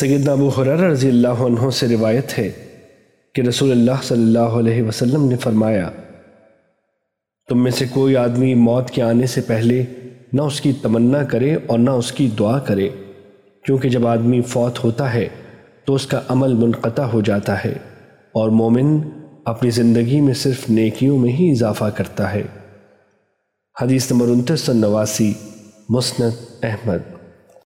سیدنا ابو حرار رضی اللہ عنہ سے روایت ہے کہ رسول اللہ صلی اللہ علیہ وسلم نے فرمایا، تم میں سے کوئی آدمی موت کے آنے سے پہلے نہ اس کی تمنا کرے اور نہ اس کی دعا کرے، کیونکہ جب آدمی فوت ہوتا ہے تو اس کا عمل منقطع ہو جاتا ہے اور مومن اپنی زندگی میں صرف نیکیوں میں ہی اضافہ کرتا ہے۔ حدیث نمبر انتیس سو نواسی، مسند احمد۔